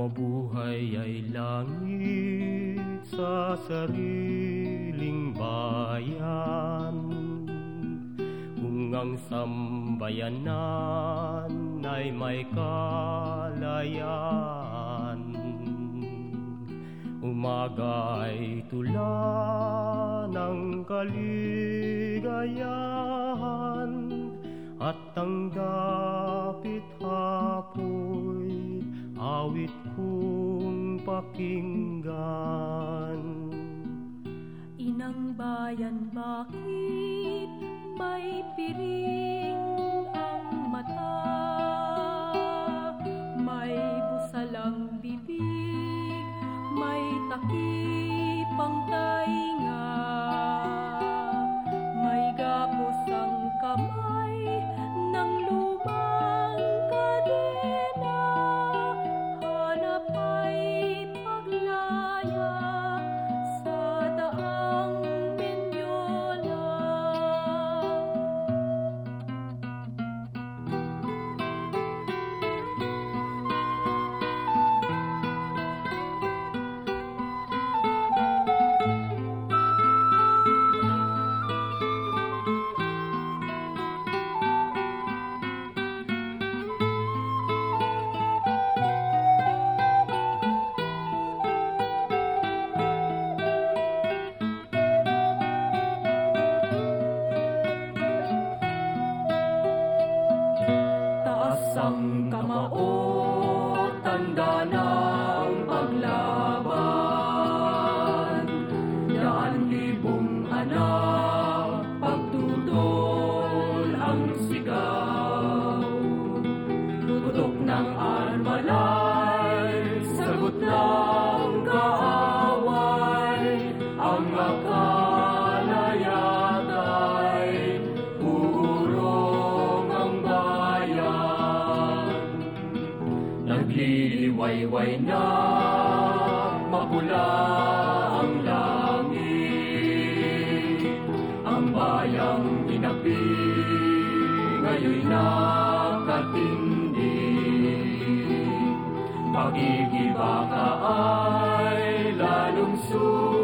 Mabuhay ay langit sa sariling bayan. Kung ang sambayanan ay may kalayaan Umaga'y tula ng kaligayahan At ang kong pakinggan. Inang bayan bakit may piring ang mata? May busalang bibig, may takipang tainga. May gapos ang kamay Taas ang kamao, tanda ng Nagliliwayway na mapula ang langit. Ang bayang tinapi ngayon nakatindi Pagigibaka ay lalong sulit